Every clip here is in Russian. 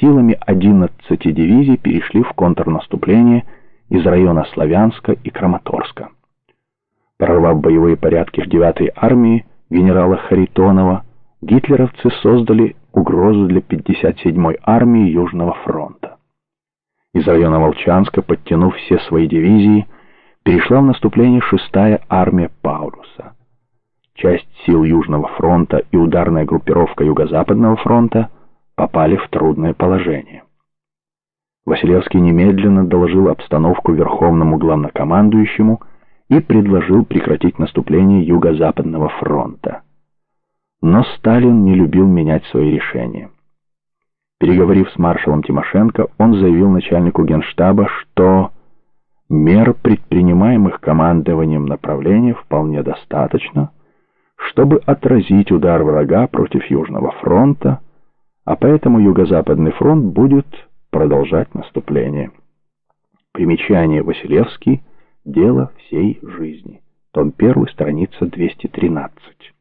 силами 11 дивизий перешли в контрнаступление из района Славянска и Краматорска. Прорвав боевые порядки в 9-й армии генерала Харитонова, гитлеровцы создали угрозу для 57-й армии Южного фронта. Из района Волчанска, подтянув все свои дивизии, перешла в наступление 6-я армия Паулюса. Часть сил Южного фронта и ударная группировка Юго-Западного фронта попали в трудное положение. Василевский немедленно доложил обстановку Верховному главнокомандующему и предложил прекратить наступление Юго-Западного фронта. Но Сталин не любил менять свои решения. Переговорив с маршалом Тимошенко, он заявил начальнику генштаба, что мер, предпринимаемых командованием направления, вполне достаточно, чтобы отразить удар врага против Южного фронта, а поэтому Юго-Западный фронт будет продолжать наступление. Примечание Василевский «Дело всей жизни». Том 1, страница 213.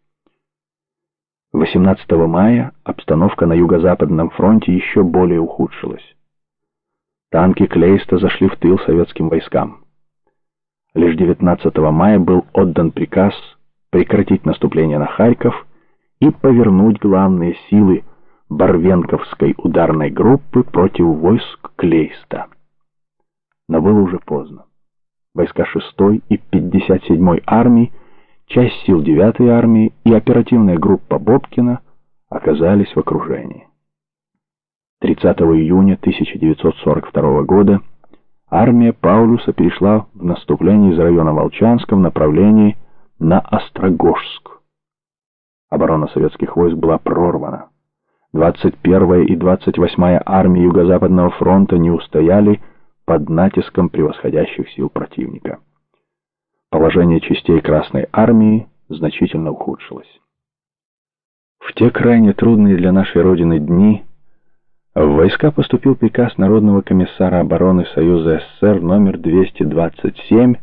18 мая обстановка на Юго-Западном фронте еще более ухудшилась. Танки Клейста зашли в тыл советским войскам. Лишь 19 мая был отдан приказ прекратить наступление на Харьков и повернуть главные силы Барвенковской ударной группы против войск Клейста. Но было уже поздно. Войска 6 и 57 армии, часть сил 9 армии и оперативная группа Бобкина оказались в окружении. 30 июня 1942 года армия Паулюса перешла в наступление из района Волчанска в направлении на Острогожск. Оборона советских войск была прорвана. 21-я и 28-я армии Юго-Западного фронта не устояли под натиском превосходящих сил противника. Положение частей Красной армии значительно ухудшилось. В те крайне трудные для нашей Родины дни в войска поступил приказ Народного комиссара обороны Союза СССР номер 227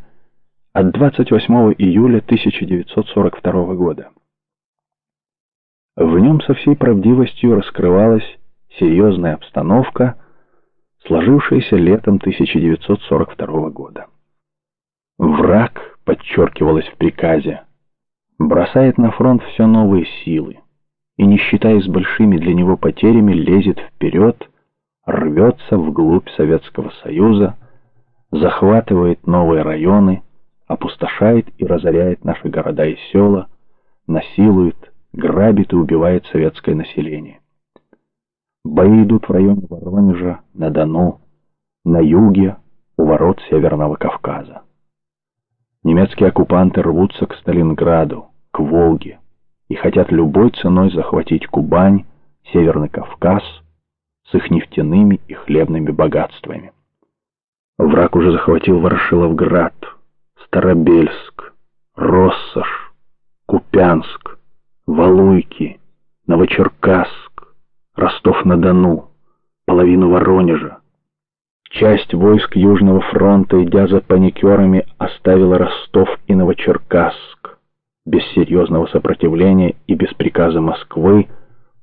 от 28 июля 1942 года. В нем со всей правдивостью раскрывалась серьезная обстановка, сложившаяся летом 1942 года. Враг, подчеркивалось в приказе, бросает на фронт все новые силы и, не считаясь большими для него потерями, лезет вперед, рвется вглубь Советского Союза, захватывает новые районы, опустошает и разоряет наши города и села, насилует, грабит и убивает советское население. Бои идут в районе Воронежа, на Дону, на юге, у ворот Северного Кавказа. Немецкие оккупанты рвутся к Сталинграду, к Волге и хотят любой ценой захватить Кубань, Северный Кавказ с их нефтяными и хлебными богатствами. Враг уже захватил Ворошиловград, Старобельск, Россошь, Купянск, Валуйки, Новочеркасск, Ростов-на-Дону, половину Воронежа. Часть войск Южного фронта, идя за паникерами, оставила Ростов и Новочеркасск, без серьезного сопротивления и без приказа Москвы,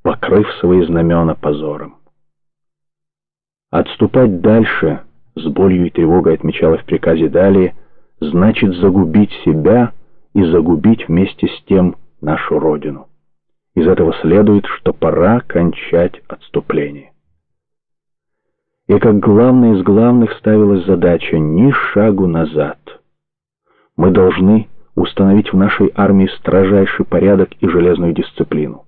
покрыв свои знамена позором. Отступать дальше, с болью и тревогой отмечала в приказе далее, значит загубить себя и загубить вместе с тем нашу Родину. Из этого следует, что пора кончать отступление. И как главная из главных ставилась задача ни шагу назад. Мы должны установить в нашей армии строжайший порядок и железную дисциплину,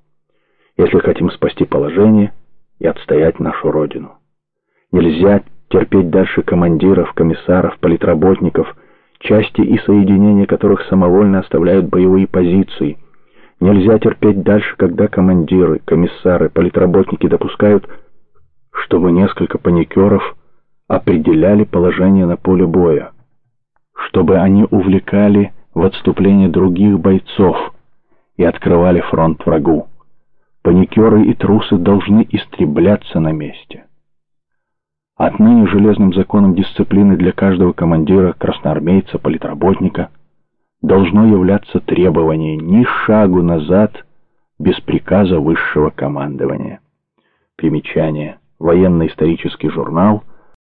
если хотим спасти положение и отстоять нашу Родину. Нельзя терпеть дальше командиров, комиссаров, политработников, части и соединения которых самовольно оставляют боевые позиции – Нельзя терпеть дальше, когда командиры, комиссары, политработники допускают, чтобы несколько паникеров определяли положение на поле боя, чтобы они увлекали в отступление других бойцов и открывали фронт врагу. Паникеры и трусы должны истребляться на месте. Отныне железным законом дисциплины для каждого командира, красноармейца, политработника – должно являться требование ни шагу назад без приказа высшего командования. Примечание военно-исторический журнал,